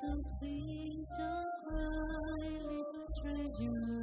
So please don't cry, little treasure.